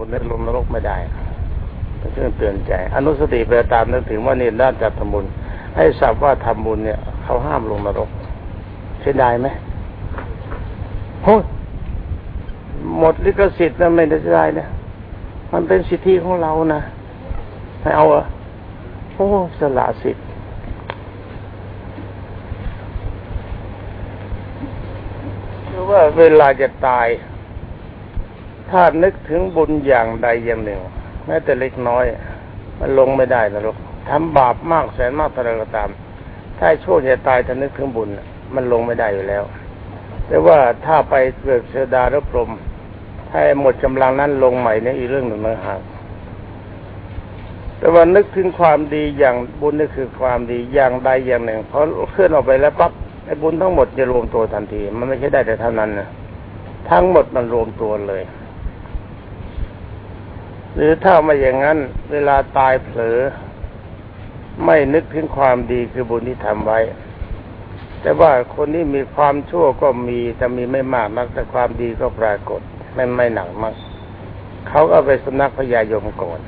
บุญนึกลงนรกไม่ได้เป็นเครื่องเตือนใจ อนุสติไปตามนึกถึงว่านี่ด้านจัดทำบุญ ให้ทราบว่าทำบุญเนี่ย เขาห้ามลงนรกเสียดายไหมโอ้หมดลิขสิทธิ์นะไม่ได้ได้นะมันเป็นสิทธิของเรานะให้เอาอะโอ้สละสิทธิ์หรือว่าเวลาจะตาย ถ้านึกถึงบุญอย่างใดอย่างหนึ่งแม้แต่เล็กน้อย มันลงไม่ได้นะลูกทำบาปมากแสนมากเท่าไรก็ตาม ถ้าช่วงจะตายถ้านึกถึงบุญ มันลงไม่ได้อยู่แล้ว แต่ว่าถ้าไปเกิดเสดาหรือพรมถ้าหมดกำลังนั้นลงใหม่เนี่ยอีกเรื่องหนึ่งนะฮะแต่ว่านึกถึงความดีอย่างบุญนี่คือความดีอย่างใดอย่างหนึ่งพอเคลื่อนออกไปแล้วปั๊บไอ้บุญทั้งหมดจะรวมตัวทันที มันไม่ใช่ได้แต่เท่านั้นนะทั้งหมดมันรวมตัวเลย หรือถ้าไม่อย่างนั้น เวลาตายเผลอ ไม่นึกถึงความดีคือบุญที่ทำไว้ แต่ว่าคนที่มีความชั่วก็มีแต่มีไม่มากนักแต่ความดีก็ปรากฏไม่ไม่หนักมากเขาก็ไปสำนักพญายมก่อน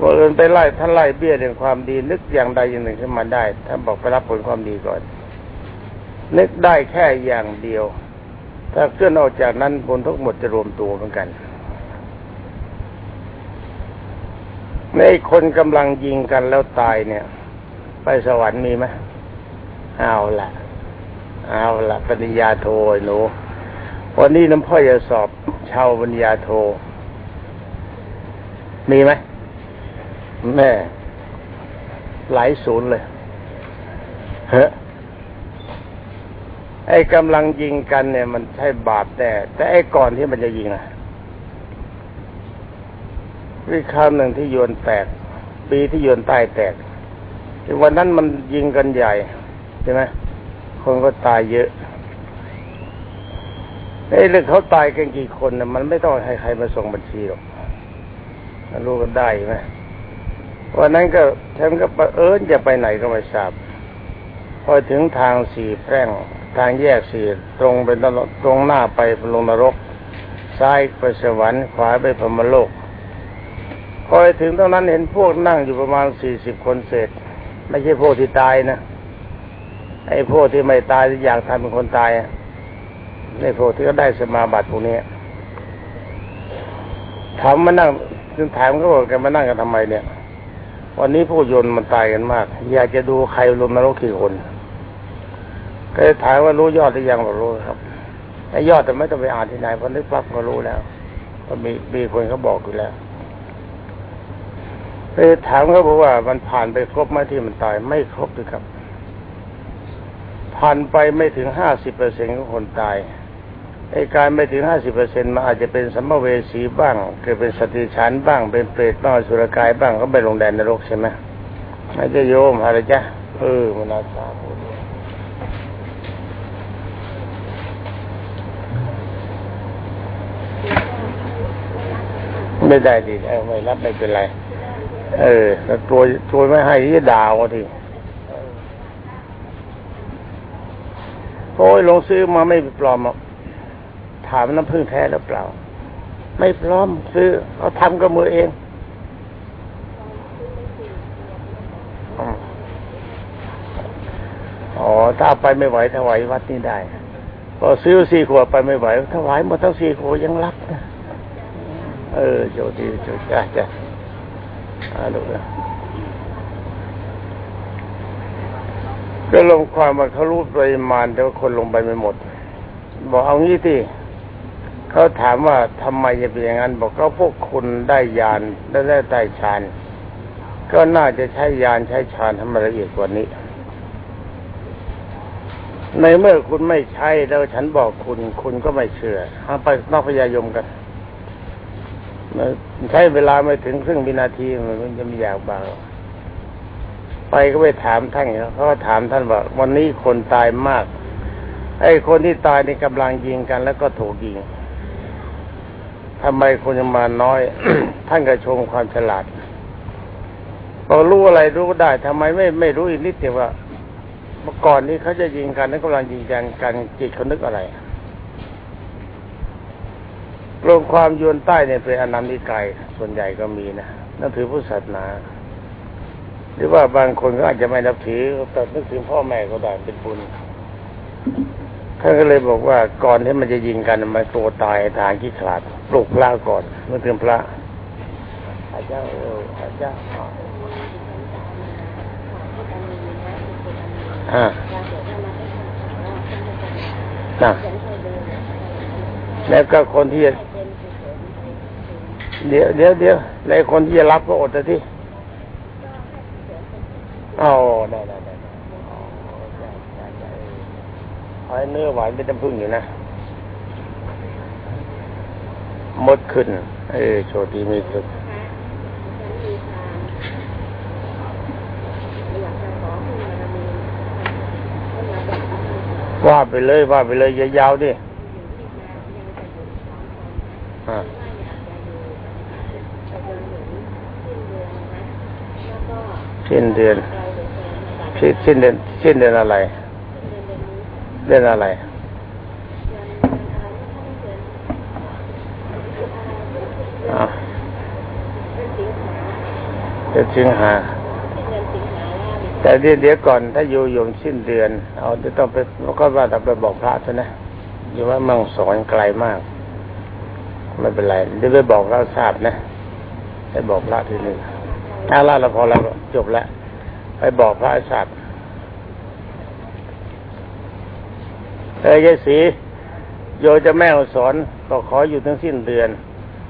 ว่าเอินไปไล่ท่านไล่เบี้ยเรื่องความดีนึกอย่างใดอย่างหนึ่งขึ้นมาได้ท่านบอกไปรับผลความดีก่อน นึกได้แค่อย่างเดียว ถ้าเคลื่อนออกจากนั้นผลทั้งหมดจะรวมตัวเหมือนกัน ในคนกำลังยิงกันแล้วตายเนี่ย ไปสวรรค์มีไหมเอาละเอาละปริญญาโทหนูวันนี้น้ำพ่อจะสอบชาวปริญญาโท มีไหมแม่หลายศูนย์เลยเฮ้ไอ้กำลังยิงกันเนี่ย มันใช่บาปแต่ แต่ไอ้ก่อนที่มันจะยิงอะ วิคราวหนึ่งที่โยนแตก ปีที่โยนใต้แตกวันนั้นมันยิงกันใหญ่ใช่ไหมคนก็ตายเยอะไอ้เรื่องเขาตายกันกี่คนนะมันไม่ต้องให้ใครมาส่งบัญชีหรอกรู้กันได้ไหมวันนั้นก็ฉันก็เอิญจะไปไหนก็ไม่ทราบ พอถึงทางสี่แพร่งทางแยกสี่ตรงเป็นตรงหน้าไปลงนรก ซ้ายไปสวรรค์ขวาไปพรมโลก พอถึงตรงนั้นเห็นพวกนั่งอยู่ประมาณสี่สิบคนเศษ ไม่ใช่พวกที่ตายนะไอ้พวกที่ไม่ตายอยากทำเป็นคนตายในพวกที่ก็ได้สมาบัติพวกนี้ถามมานั่งจึงถามเขาบอกแกมานั่งกันทำไมเนี่ย วันนี้ผู้ยนต์มันตายกันมาก อยากจะดูใครลงนรกกี่คนก็ถามว่ารู้ยอดหรือยังบอกรู้ครับไอ้ยอดแต่ไม่ต้องไปอ่านที่ไหนเพราะนึกปั๊บก็รู้แล้วก็มีมีคนเขาบอกอยู่แล้ว ไปถามเขาบอกว่ามันผ่านไปครบไหมที่มันตายไม่ครบเลยครับ ผ่านไปไม่ถึงห้าสิบเปอร์เซ็นของคนตายไอ้การไม่ถึงห้าสิบเปอร์เซ็นมันอาจจะเป็นสัมภเวสีบ้างเกิดเป็นสติฉันบ้างเป็นเปรตบ้างสุรกายบ้างก็ไปลงแดนนรกใช่ไหมไม่จะโยมอะไรจ้ะเออมันอาสาไม่ได้ดีเออไม่รับไม่เป็นไร เออแล้วตัวตัวไม่ให้ที่ด่าวทีโอ้ยลงซื้อมาไม่ปลอมถามน้ำพึ่งแท้หรือเปล่า ไม่พร้อมซื้อเขาทำกับมือเองอ๋อถ้าไปไม่ไหวถวายวัดนี่ได้พอซื้อสี่ขวดไปไม่ไหวถวายหมดทั้งสี่ขวดยังรับนะเออโจดีโจจ้าจ้าาดูนะก็ลงความว่าเขารู้ปริมาณแต่ว่าคนลงไปไม่หมด บอกเอางี้ที่เขาถามว่าทำไมจะเป็นอย่างนั้น บอกก็พวกคุณได้ยานได้ได้ได้ฌานก็น่าจะใช้ยานใช้ฌานทำละเอียดกว่านี้ ในเมื่อคุณไม่ใช้แล้วฉันบอกคุณ คุณก็ไม่เชื่อเอาไปนอกพยายมกัน ใช้เวลาไม่ถึงครึ่งวินาทีมันจะมีอยากบางไปก็ไปถามท่านเขาก็ถามท่านว่า วันนี้คนตายมาก ไอ้คนที่ตายในกำลังยิงกัน แล้วก็ถูกยิงทำไมคนจะมาน้อย ท่านก็ชมความฉลาดพอรู้อะไรรู้ได้ทำไมไม่ไม่รู้อีกนิดเดียวว่าเมื่อก่อนนี้เขาจะยิงกันนั้นกำลังยิงกันกันจิตเขานึกอะไร ลงความยนใต้เนี่ยเป็นอนันติกายส่วนใหญ่ก็มีนะนับถือพุทธศาสนา หรือว่าบางคนก็อาจจะไม่นับถือแต่นึกถึงพ่อแม่ก็ได้เป็นบุญท่านก็เลยบอกว่าก่อนที่มันจะยิงกันมันตัวตายทางขี้ขลาดปลุกพระก่อนเมื่อถึงพระอาจารย์เอออาจารย์อ่านะแล้วก็คนที่ เดี๋ยวเดี๋ยวเดี๋ยวแล้วคนที่จะรับก็อดแต่ที่อ๋อได้ได้ได้ไอ้เนื้อหวานเป็นน้ำผึ้งอยู่นะ มดขึ้น เออโชดีมีสุดว่าไปเลยว่าไปเลยยาวๆดิอ่า สิ้นเดือนสิ้นเดือนสิ้นเดือนอะไร เดือนอะไรอ่าเดือนสิงหา แต่เดี๋ยวก่อนถ้าอยู่ยมสิ้นเดือน เอาจะต้องไปก็ว่าต้องไปบอกพระซะนะอยู่ว่ามังสอนไกลมากไม่เป็นไรเดี๋ยวไปบอกเราทราบนะไปบอกพระทีหนึ่ง ถ้าละเราพอแล้วจบแล้วไปบอกพระทราบเอ้ยยสีโยจะแม่สอนก็ขออยู่ทั้งสิ้นเดือน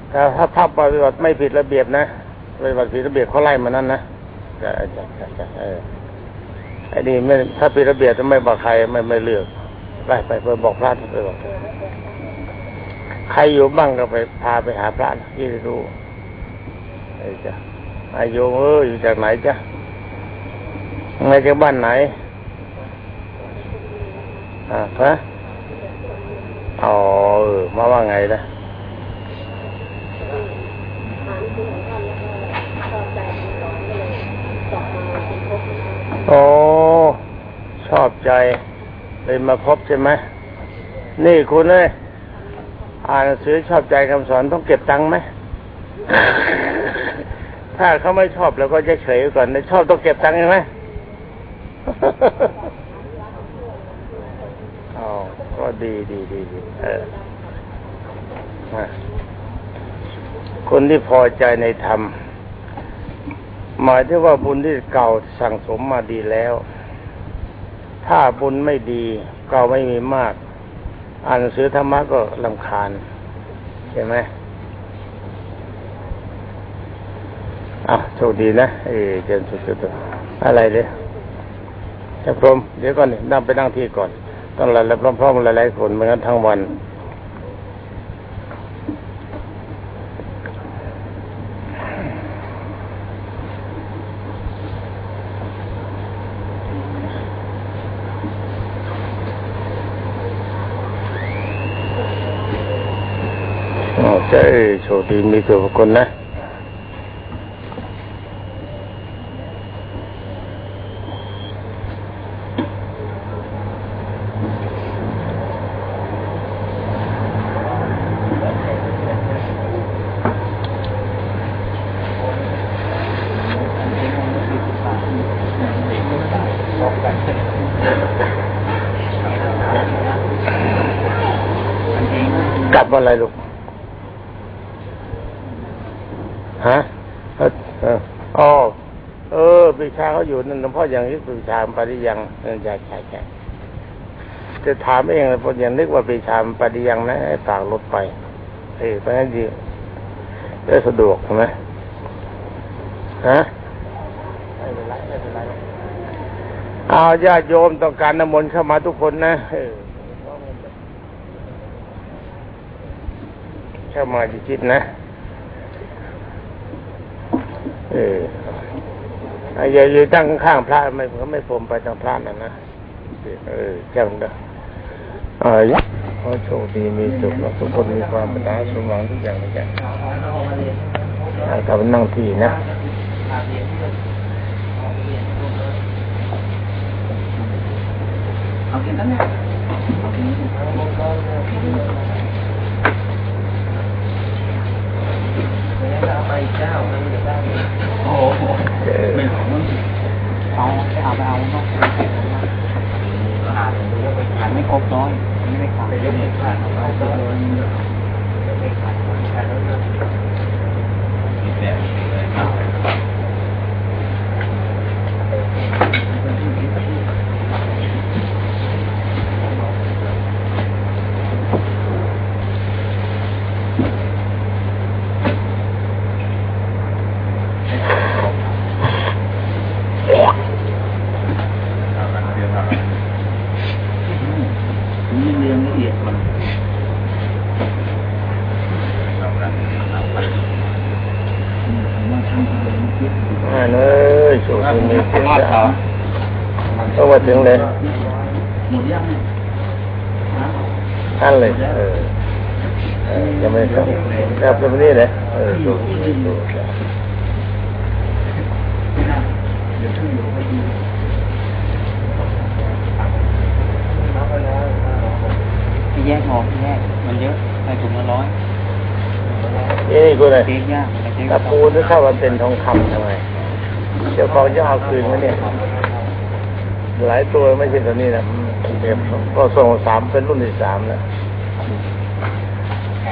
แต่ถ้าพับปฏิบัติไม่ผิดระเบียบนะปฏิบัติผิดระเบียบเขาไล่มานั่นนะจะจะจะจะเออไอ้นี่ไม่ถ้าผิดระเบียบจะไม่บอกใครไม่ไม่เลือกไปไปไปบอกพระไปบอกใครอยู่บ้างก็ไปพาไปหาพระที่รู้ไอ้จ้ะ อายุเอออยู่จากไหนจ้ะมาจากบ้านไหน อ่าฮะอ๋อเออมาว่าไงนะโอ้ชอบใจ เลยมาพบใช่ไหมนี่คุณเอ้ยอ่านหนังสือชอบใจคำสอนต้องเก็บตังค์ไหม ถ้าเขาไม่ชอบเราก็จะเฉยก่อนชอบต้องเก็บตังค์ใช่ไหมอ๋อก็ดีดีดีดีเออคนที่พอใจในธรรม หมายถึงว่าบุญที่เก่าสั่งสมมาดีแล้ว ถ้าบุญไม่ดีเก่าไม่มีมาก อ่านหนังสือธรรมะก็ลำคาญใช่ไหม อะโชคดีนะเอเจนสุดๆอะไรเลยจะพรมเดี๋ยวก่อนนั่งไปนั่งที่ก่อน ต้องหลายๆพร้อมๆหลายๆคนเหมือนกันทั้งวันจะโชคดีมีตัวคนนะ กลับอะไรลูกฮะเอออ๋อเออปีชาเขาอยู่นั่นหลวงพ่ออย่างนี้ปีชาปฏิยังใช่ใช่ใช่จะถามเองเลยพออย่างนึกว่าปีชาปฏิยังนะฝากรถไปเออเพราะงั้นดีได้สะดวกใช่ไหมฮะไม่เป็นไรไม่เป็นไรเอาญาติโยมต้องการน้ำมนต์เข้ามาทุกคนนะเออ เข้ามาจิตนะ เอออย่าอยู่ตั้งข้างพระไม่เขาไม่ผมไปทางพระนั่นนะ เออเจ้าเด้อเออขอโชคดีมีสุขทุกคนมีความปรารถนาสมหวังทุกอย่างเลยจ้ะกลับนั่งที่นะเอาเก็บนั่นแหละ เจ้านั่นจะได้โอ้โห เออ ไม่ของมึงเอา ไปเอาเนาะขาดไม่ครบน้อยไม่ได้ขายไม่ขาดเอาไปเลยไม่ขาดขาดแล้วนะมีแต่เลยครับ นี่เรียงละเอียดมันมาทำอะไรคิด อ่านเอ้ยสูตรมีเสียงจ้าต้องมาถึงเลย หมดยังเนี่ย ท่านเลยเออเออยังไม่ครับครับตรงนี้เลยเออสูตรสูตรสูตรเดี๋ยวขึ้นอยู่ให้ดูพี่แยกออกพี่แยกมันเยอะใส่ถุงละร้อยนี่นี่กูเลยเค้กยากแต่เค้กตะปูนี่เข้ามาเป็นทองคำทำไมเจ้าของจะเอาคืนไหมเนี่ย หลายตัวไม่ใช่ตัวนี้นะ เก็บก็ส่งสามเป็นรุ่นที่สามแล้ว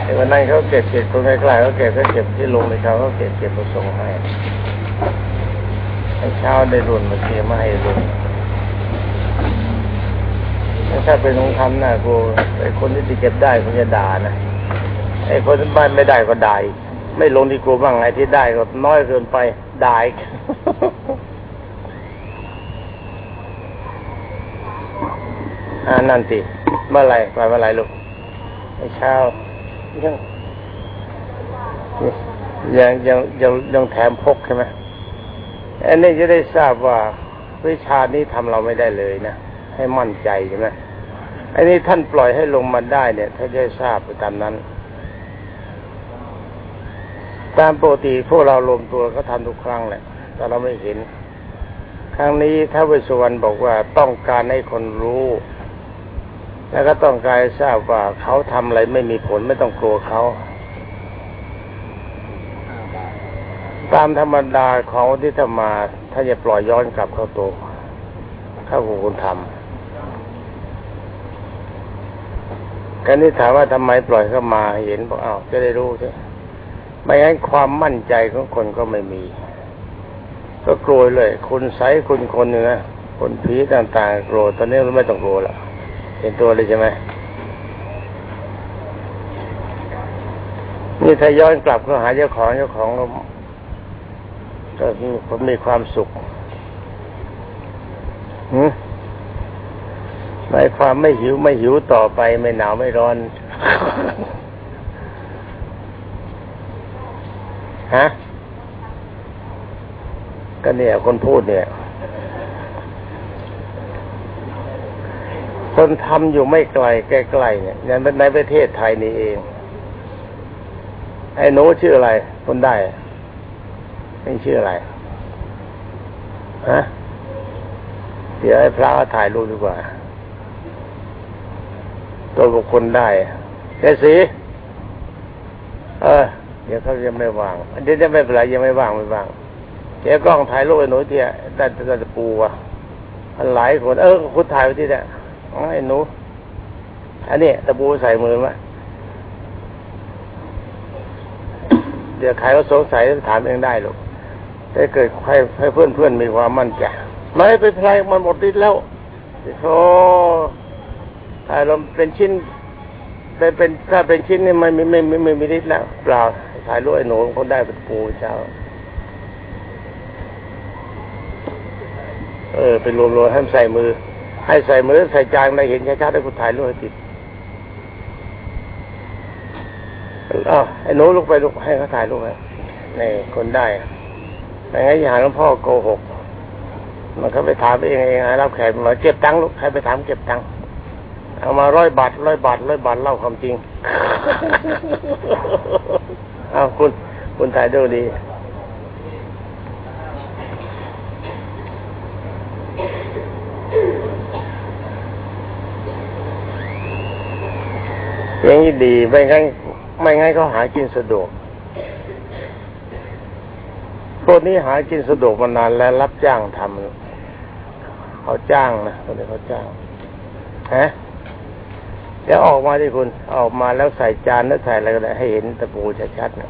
ไอ้วันนั้นเขาเก็บเก็บคนใกล้ๆเขาเก็บเขาเก็บที่ลงในเขาเขาเก็บเก็บมาส่งให้ไอ้เช้าได้รุ่นมาเทียมมาให้รุ่นถ้าเป็นองคำน่ะกูไอ้คนที่จะเก็บได้คงจะด่านะไอ้คนที่ไม่ได้ก็ด่าไม่ลงที่กูบ้างไอ้ที่ได้ก็น้อยเกินไปด่า อ่านั่นสิเมื่อไหรไปเมื่อไรลูกเช้ายังยังยังยังยังแถมพกใช่ไหมอันนี้จะได้ทราบว่าวิชานี้ทำเราไม่ได้เลยนะให้มั่นใจใช่ไหมอันนี้ท่านปล่อยให้ลงมาได้เนี่ย ถ้าจะได้ทราบไปตามนั้น ตามปกติพวกเรารวมตัวก็ทำทุกครั้งแหละ แต่เราไม่เห็น ครั้งนี้ถ้าวิศวรรณบอกว่าต้องการให้คนรู้ แล้วก็ต้องการทราบว่าเขาทำอะไรไม่มีผลไม่ต้องกลัวเขาตามธรรมดาของที่ธรรมา ถ้าจะปล่อยย้อนกลับเข้าตัวเข้าของคุณทำการนี้ถามว่าทำไมปล่อยเข้ามาเห็นบอกอ้าวจะได้รู้ใช่ไม่งั้นความมั่นใจของคนก็ไม่มี ก็กลัวเลย คุณใสคุณคนเนื้อคนผีต่างๆกลัวตอนนี้ไม่ต้องกลัวละ เห็นตัวเลยใช่ไหมนี่ถ้าย้อนกลับก็หาเจ้าของเจ้าของก็ก็ผมมีความสุขหืมหมายความไม่หิวไม่หิวต่อไปไม่หนาวไม่ร้อน ฮะ ก็เนี่ยคนพูดเนี่ย คนทำอยู่ไม่ไกลใกล้ๆเนี่ยในในประเทศไทยนี่เอง ไอ้หนูชื่ออะไร คนได้ไม่ชื่ออะไรฮะเดี๋ยวให้พระถ่ายรูปดีกว่า ตัวบุคคลได้แค่สีเออ เดี๋ยวเขายังไม่ว่างเดี๋ยวจะไม่เป็นไรยังไม่ว่างไม่ว่างเดี๋ยวกล้องถ่ายรูปไอ้หนูเตี้ยแต่แต่ตะปูอะมันหลายคนเออคุณถ่ายไปที่เนี่ย อ๋อไอ้หนู อันนี้ตะปูใส่มือมาเดี๋ยวใครก็สงสัยถามเองได้ลูกถ้าเกิดใครให้เพื่อนเพื่อนๆมีความมั่นใจไม่เป็นไรมันหมดฤทธิ์แล้วโธ่ถ่ายลมเป็นชิ้นเป็นเป็นถ้าเป็นชิ้นนี่ไม่ไม่ไม่ไม่ไม่มีฤทธิ์แล้วเปล่าถ่ายรูปไอ้หนูคนได้เป็นปูเช้า เออเป็นรวมๆให้มันใส่มือ ให้ใส่มือใส่จานได้เห็นชัดๆให้คุณถ่ายรูปให้ติดอ้าวไอ้หนูลุกไปลุกให้เขาถ่ายรูปให้นี่คนได้ไม่งั้นอย่าหาหลวงพ่อโกหก มันเขาไปถามเองเองรับแขกมาเก็บตังค์ลูกใครไปถามเก็บตังค์เอามาร้อยบาทร้อยบาทร้อยบาทเล่าความจริง เอาคุณ คุณถ่ายดูดี อย่างนี้ดีไม่งั้นไม่งั้นเขาหากินสะดวกพวกนี้หากินสะดวกมานานแล้วรับจ้างทำเขาจ้างนะคนนี้เขาจ้างฮะเดี๋ยวออกมาที่คุณออกมาแล้วใส่จานแล้วใส่อะไรก็ได้ให้เห็นตะปูชัดๆนะ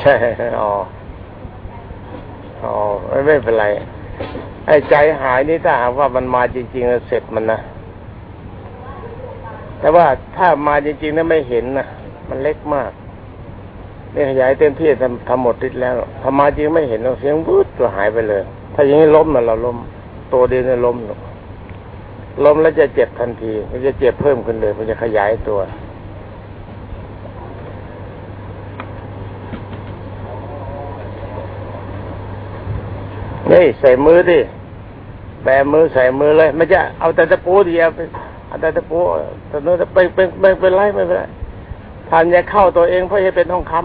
ใช่ อ๋อ อ๋อ ไม่เป็นไร ไอ้ใจหายนี่ถ้าหากว่ามันมาจริงๆเสร็จมันนะแต่ว่าถ้ามาจริงๆนั้นไม่เห็นนะมันเล็กมากเนี่ยขยายเต็มที่ทำทำหมดทิศแล้วถ้ามาจริงไม่เห็นเสียงวุดตัวหายไปเลย ถ้าอย่างนี้ล้มนะเราล้มตัวเดียวเนี่ยล้มล้มแล้วจะเจ็บทันทีมันจะเจ็บเพิ่มขึ้นเลย มันจะขยายตัว นี่ใส่มือดิแบมือใส่มือเลย ไม่ใช่เอาแต่ตะปูเดียวเอาแต่ตะปูแต่นู้นไปเป็นไม่เป็นไรไม่เป็นไรทานจะเข้าตัวเองเพราะจะเป็นทองคำ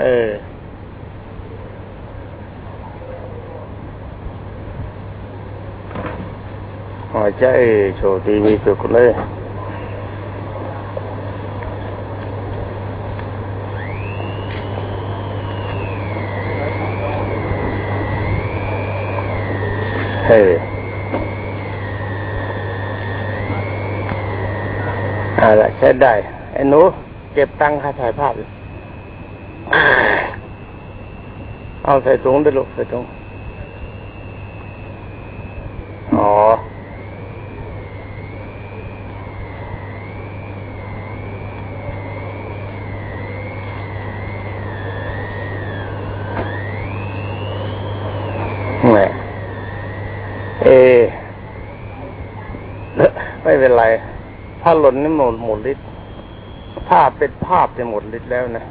เออหอยใจโชว์ทีวีสุดเลย เออเอาละใช้ได้ ไอ้หนู เก็บตังค่าถ่ายภาพ เอาใส่ถุงด้วยลูกใส่ถุงอ๋อ แหมเอ ไม่ เป็นไร ถ้าหล่นนี่หมดหมดฤทธิ์ภาพเป็นภาพจะหมดฤทธิ์แล้วนะ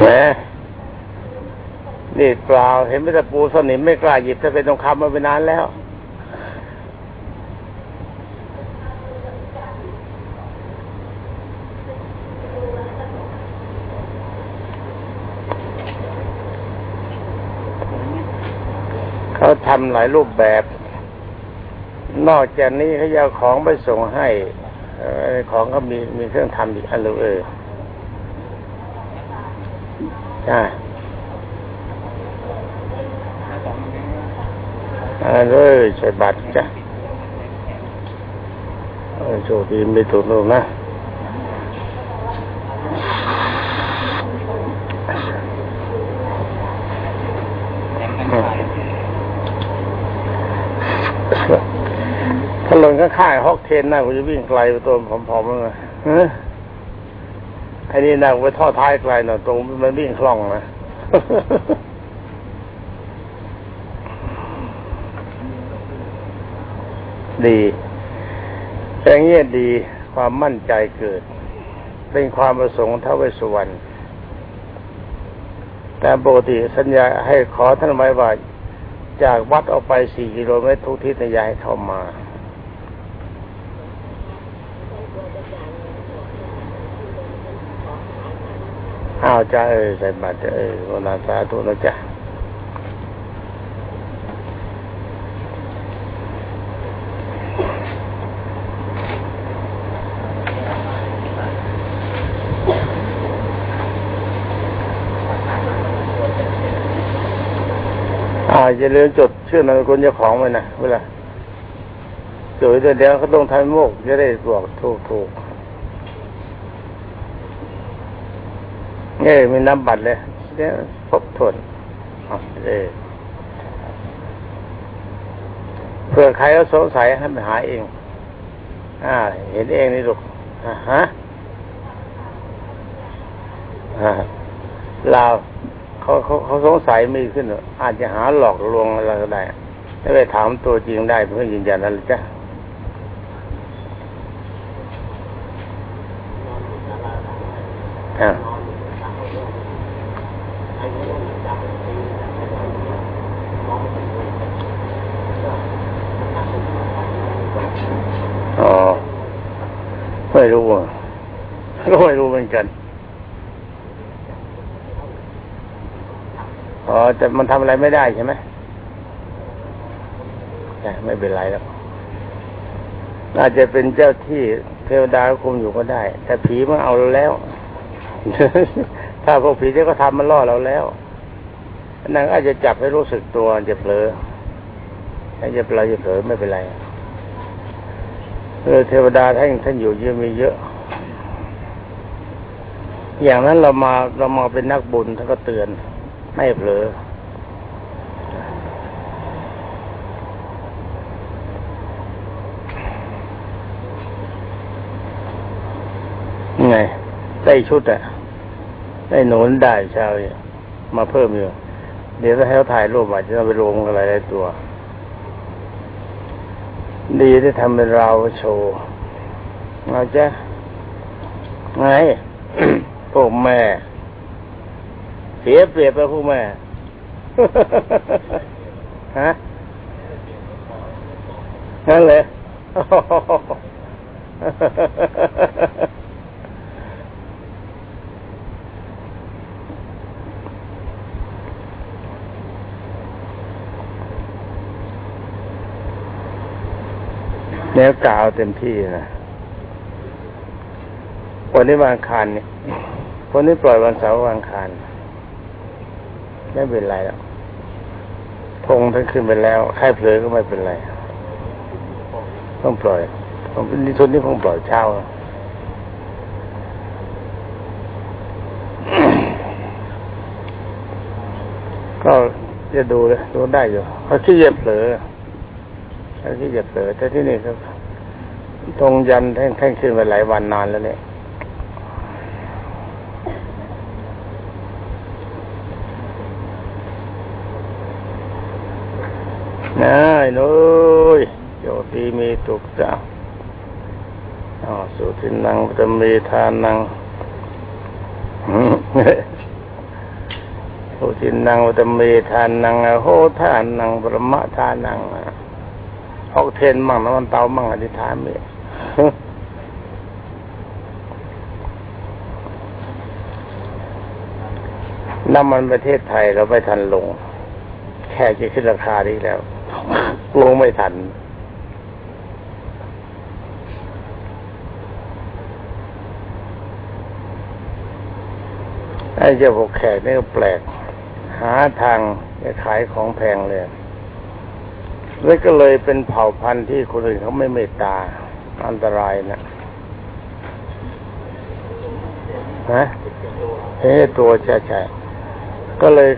แหมนี่เปล่า เห็นไม่แตะปูสนิมไม่กล้าหยิบถ้าเป็นทองคำมาไปนานแล้ว เขาทำหลายรูปแบบ นอกจากนี้เขาจะเอาของไปส่งให้เอ่อของก็มีมีเครื่องทำอีกอันเลยเออใช่อัน เลยใส่บัตรจ้ะโชคดีไม่ถูกลงนะถ้าหล่นข้างๆฮอกเทนน่ะกูจะวิ่งไกลไปตัวผอมๆแล้งฮะไอ้นี่น่ะไปท่อท้ายไกลหน่อยตรงมันวิ่งคล่องนะ ดีอย่างเงี้ยดีความมั่นใจเกิด เป็นความประสงค์ท้าวเวสสุวรรณแต่ปกติสัญญาให้ขอท่านไว้ว่าจากวัดออกไปสี่กิโลเมตรทุกทิศนยายเข้ามาอ้าวจ้าเออใส่บาตรจ้ะเออวันาสาธุนะจ๊ะอ่า อย่าลืมจดชื่อนามสกุลเจ้าของไว้นะเวลาจดไว้ด้วเดี๋ยวเขาต้องทำโมกจะได้บอกถูกถูกเนี่ยมีน้ำบัตรเลยเดี๋ยวพบทนเออเผื่อใครเขาสงสัยให้ไปหาเอง อ่า เห็นเองนี่ลูกอ่าฮะลาว เขาเขาเขาสงสัยมีขึ้น อาจจะหาหลอกลวงอะไรก็ได้ถ้าไปถามตัวจริงได้เพื่อยืนยันนั่นจ้ะอ่าอ๋อไม่รู้อะก็ไม่รู้เหมือนกัน อ๋อ แต่มันทำอะไรไม่ได้ใช่ไหมไม่เป็นไรแล้วอาจจะเป็นเจ้าที่เทวดาคุมอยู่ก็ได้ แต่ผีมันเอาเราแล้ว ถ้าพวกผีที่ก็ทำมันล่อเราแล้วนั่นอาจจะจับให้รู้สึกตัวจะเผลอถ้าจะเผลอจะเผลอไม่เป็นไรเออเทวดาท่านท่านอยู่เยอะมีเยอะ อย่างนั้นเรามาเรามาเป็นนักบุญท่านก็เตือนไม่เผลอไง ได้ชุดอะได้หนุนได้ชาวมาเพิ่มอยู่เดี๋ยวถ้าให้เขาถ่ายรูปอาจจะไปลงอะไรได้ตัว ดีที่ทำเป็นราวโชว์เอาจะไงพวกแม่ เสียเปรียบไปพวกแม่ฮะนั่นเลย แนวกาวเต็มที่นะวันนี้วันคารเนี่ยวันนี้ปล่อยวันเสาร์วันคารไม่เป็นไรแล้วพงท่านขึ้นไปแล้วใครเผลอก็ไม่เป็นไร ต้องปล่อยผมนิทุนนี่คงปล่อยเช้าก็จะดูเลยดูได้อยู่เขาขี้เย็บเผลอ เขาขี้เย็บเผลอแต่ที่นี่ครับตรงยันแท่งแท่งขึ้นไปหลายวันนานแล้วเนี่ยนายนุ้ยโยตีมีตุกจ้าอ๋อสุทินังจะมีทานังสุทินังจะมีทานังโหทานังปรมะทานังอ อกเทนมั่งน้ำมันเตามั่งอธิษฐานมีน้ำมันประเทศไทยเราไม่ทันลง แค่จะขึ้นราคาดีแล้ว ลงไม่ทัน ไอ้เจ้าพวกแขกนี่ก็แปลก หาทางจะขายของแพงเลย แล้วก็เลยเป็นเผ่าพันธุ์ที่คนอื่นเขาไม่เมตตา อันตรายนะฮะเฮ้ตัวใช่ใช่ก็เลย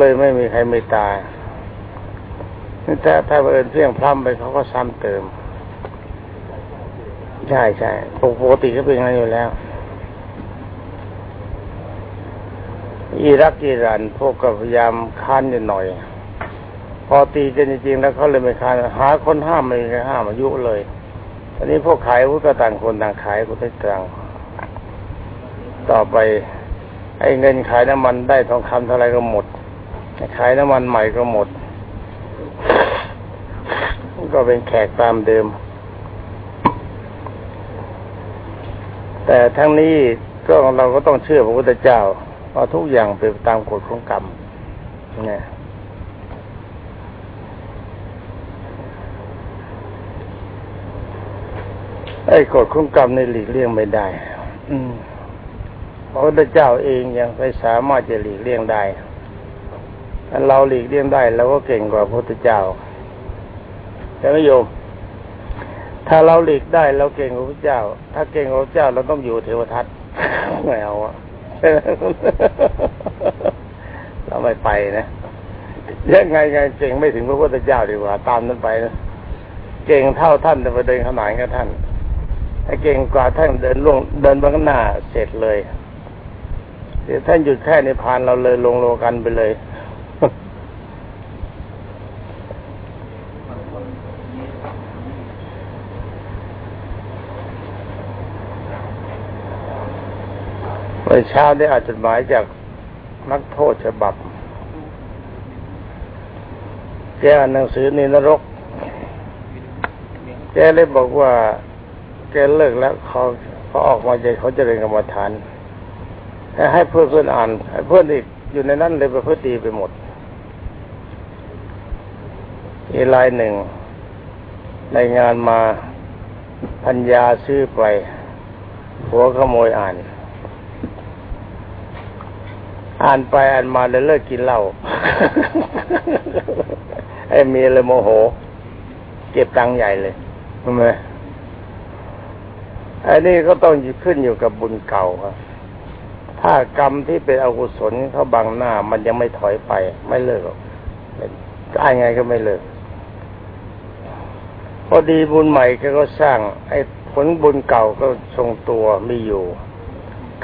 เลยไม่มีใครเมตตาถ้าถ้าเอิญเพียงพร่ำไปเขาก็ซ้ำเติม ใช่ใช่ปกติก็เป็นอย่างนั้นอยู่แล้วอิรักอิรันพวกก็พยายามค้านนิดหน่อย อตีกันจริงๆแล้วเขาเลยไม่ค้านหาคนห้ามไม่ใครห้ามอายุเลยตอนนี้พวกขายวุฒิต่างคนต่างขายกุฏิกลางต่อไปไอ้เงินขายน้ำมันได้ทองคำเท่าไรก็หมดขายน้ำมันใหม่ก็หมด ก็เป็นแขกตามเดิม แต่ทั้งนี้ก็เราก็ต้องเชื่อพระพุทธเจ้าว่าทุกอย่างเป็นตามกฎของกรรมเนี่ย ไอ้กฎของกรรมในหลีกเลี่ยงไม่ได้ อืมพระพุทธเจ้าเองยังไม่สามารถจะหลีกเลี่ยงได้ถ้าเราหลีกเลี่ยงได้เราก็เก่งกว่าพระพุทธเจ้าแต่ไม่โยม ถ้าเราหลีกได้เราเก่งกว่าพระเจ้า ถ้าเก่งกว่าพระเจ้าเราต้องอยู่เทวทัตไม่เอาอะเราไม่ไปนะยังไงไงเก่งไม่ถึงพระพุทธเจ้าดีกว่า ตามนั้นไปนะเก่งเท่าท่านแต่ไปเดินขนานกับท่าน ถ้าเก่งกว่าท่านเดินล่วงเดินบางหน้าเสร็จเลยเดี๋ยวท่านหยุดแค่ในพานเราเลยลงโลกันไปเลยเมื่อเช้าได้อ่านจดหมายจากนักโทษฉบับแกอ่านหนังสือในนรก แกเลยบอกว่า แกเลิกแล้วเขาเขาออกมาใจเขาจะเรียนกรรมฐานให้เพื่อนเพื่อนอ่านให้เพื่อนอีกอยู่ในนั้นเลยไปเพื่อตีไปหมดอีลายหนึ่งในงานมาพัญญาซื้อไป หัวขโมยอ่าน อ่านไปอ่านมาเลยเลิกกินเหล้าไอ้เมียเลยโมโห เก็บตังค์ใหญ่เลยทำไม อ้นี่ก็ต้องขึ้นอยู่กับบุญเก่าครับถ้ากรรมที่เป็นอกุศลเขาบังหน้า มันยังไม่ถอยไป ไม่เลิกกได้ไงก็ไม่เลิกพอดีบุญใหม่แกก็สร้าง ไอ้ผลบุญเก่าก็ทรงตัวมีอยู่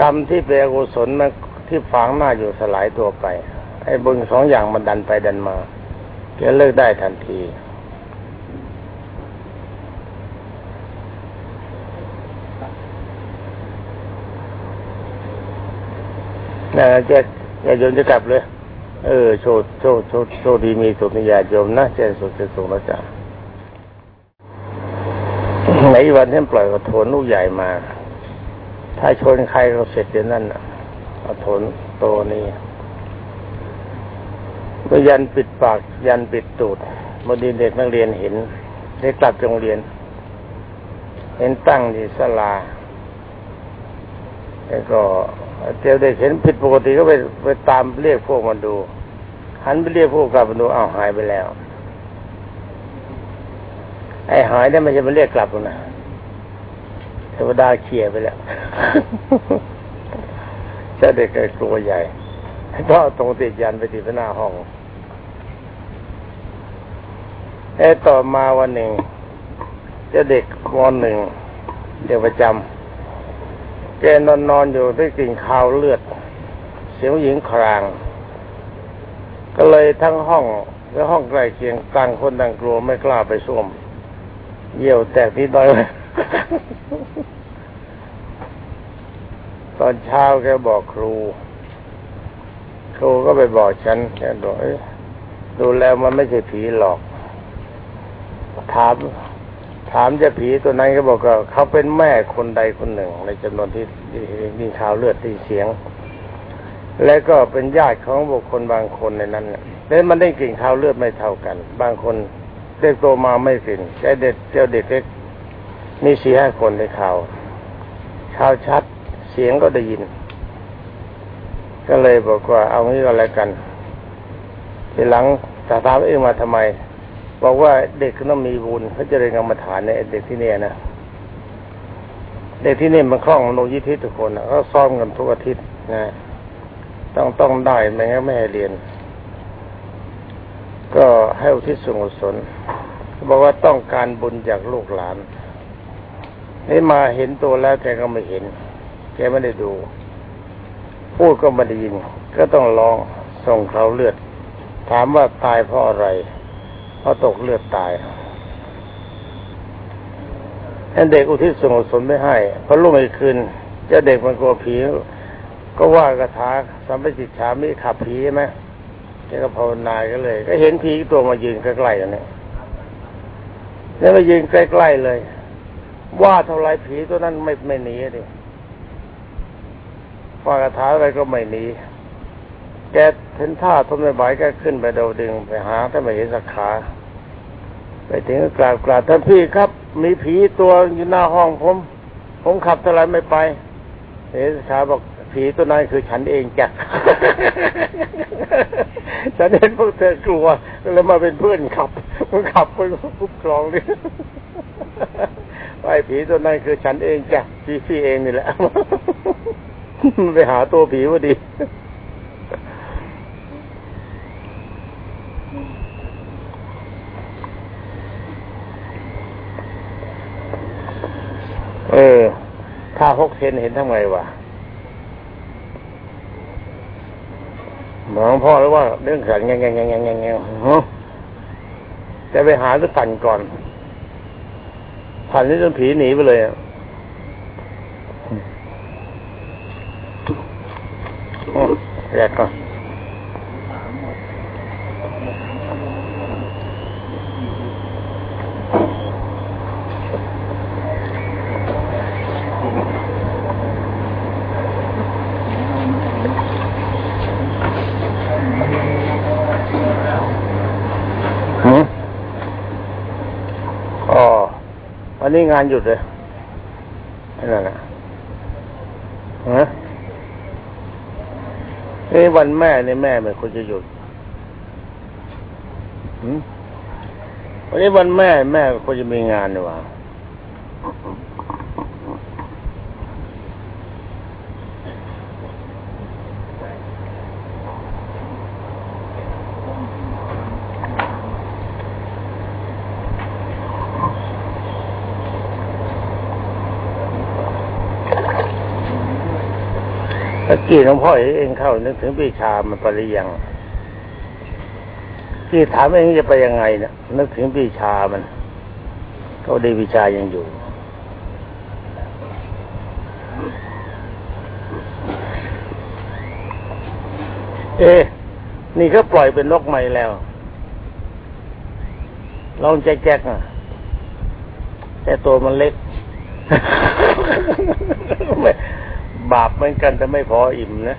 กรรมที่เป็นอกุศลมันที่ฝังหน้าอยู่สลายตัวไป ไอ้บุญสองอย่างมันดันไปดันมาแกเลิกได้ทันที นะแกญาติโยมจะกลับเลย เออ โชดโชดโชดโชดดีมีสุขในญาติโยมนะแจ้งสุขจะส่งแล้วจ้ะในวันที่ปล่อยกระโถนลูกใหญ่มา ถ้าชนใครก็เสร็จเดี๋ยวนั้นน่ะกระโถนโตนี่เมื่อยันปิดปากยันปิดตูดบดีเด็กนักเรียนเห็น ได้กลับโรงเรียน เห็นตั้งที่ศาลาแล้วก็ เจ้าเด็กเห็นผิดปกติก็ไปไปตามเรียกพวกมันดูหันไปเรียกพวกกลับมาดูอ้าวหายไปแล้ว ไอ้หายได้มันจะมาเรียกกลับนะเทวดาเขี่ยไปแล้วเจ้าเด็กกลัวใหญ่เพราะตรงติดยันไปติดหน้าห้องไอ้ต่อมาวันหนึ่งเจ้าเด็กมหนึ่งเด็กประจำ แกนอนนอนอยู่ได้กลิ่นคาวเลือด เสียงหญิงคราง ก็เลยทั้งห้องและห้องใกล้เคียงต่างคนต่างกลัวไม่กล้าไปส้วมเยี่ยวแตกนิดหน่อยตอนเช้าแกบอกครู ครูก็ไปบอกฉันแกบอกดูแล้วมันไม่ใช่ผีหลอก ถาม ถามจะผีตัวนั้นก็บอกว่าเขาเป็นแม่คนใดคนหนึ่ง ในจำนวนที่มีข่าวเลือดที่เสียง และก็เป็นญาติของบุคคลบางคนในนั้นแล้วมันได้กลิ่นข่าวเลือดไม่เท่ากัน บางคนเด็กโตมาไม่กลิ่นแต่เด็กเจ้าเด็กเล็กมีสี่ห้าคนในข่าวข่าวชัดเสียงก็ได้ยิน ก็เลยบอกว่าเอางี้ก็แล้วกันทีหลังถามเองมาทำไม บอกว่าเด็กต้องมีบุญเขาจะเรียนกรรมฐานในเด็กที่เนี่ยนะเด็กที่นี่มันคล่องโนยิทิทุกคนก็ซ้อมกันทุกอาทิตย์นะต้องต้องได้ไม่งั้นไม่ให้เรียน ก็ให้อุทิศส่วนกุศลบอกว่าต้องการบุญจากลูกหลานนี่มาเห็นตัวแล้วแกก็ไม่เห็น แกไม่ได้ดู พูดก็ไม่ได้ยิน ก็ต้องลองส่งเขาเลือด ถามว่าตายเพราะอะไร พราตกเลือดตายให้เด็กอุทิศส่วนกุศลไม่ให้พระลูกไม่คืนเจ้าเด็กมันกลัวผี ก็ว่ากระถาสัมปสิทธามิขับผีใช่ไหมแกก็ภาวนาก็เลย ก็เห็นผีตัวมายืนใกล้ๆกันเนี่ยแล้วมายืนใกล้ๆเลย ว่าเท่าไรผีตัวนั้นไม่ไม่หนีดิว่ากระถาอะไรก็ไม่หนี แกเห็นท่าทนไม่ไหวก็ขึ้นไปเดาดึงไปหาถ้าไม่เหสักขา ไปถึงกราบกราบท่านพี่ครับ มีผีตัวอยู่หน้าห้องผม ผมขับเท่าไรไม่ไปเหสขาบอกผีตัวนั้นคือฉันเองจ้ะฉันเห็นพวกเธอกลัวก็เลยมาเป็นเพื่อนขับมันขับไปปุ๊บคลองนี่ไอ้ผีตัวนั้นคือฉันเองจ้ะพี่พี่เองนี่แหละไปหาตัวผีพอดี เออถ้าหกเซนเห็นทำไงวะหมองพ่อหรือว่าเรื่องขันแงงแงงแงงแงงแงงแงงฮะจะไปหาหรือสันก่อนสันนี่จนผีหนีไปเลยอะอืมแยกก่อน หืมอ๋อวันนี้งานหยุดเลยนั่นแหละฮะเฮ้วันแม่เนี่ยแม่ไม่ควรจะหยุดหืมวันนี้วันแม่แม่ควรจะมีงานดีกว่า กี้หลวงพ่อเองเข้านึกถึงปีชามันไปหรือยังที่ถามเองจะไปยังไงเนี่ยนึกถึงปีชามันเขาดีปีชายังอยู่ เอ๊นี่ก็ปล่อยเป็นนกใหม่แล้วลองแจ๊กๆอะแต่ตัวมันเล็ก บาปเหมือนกันแต่ไม่พออิ่มนะ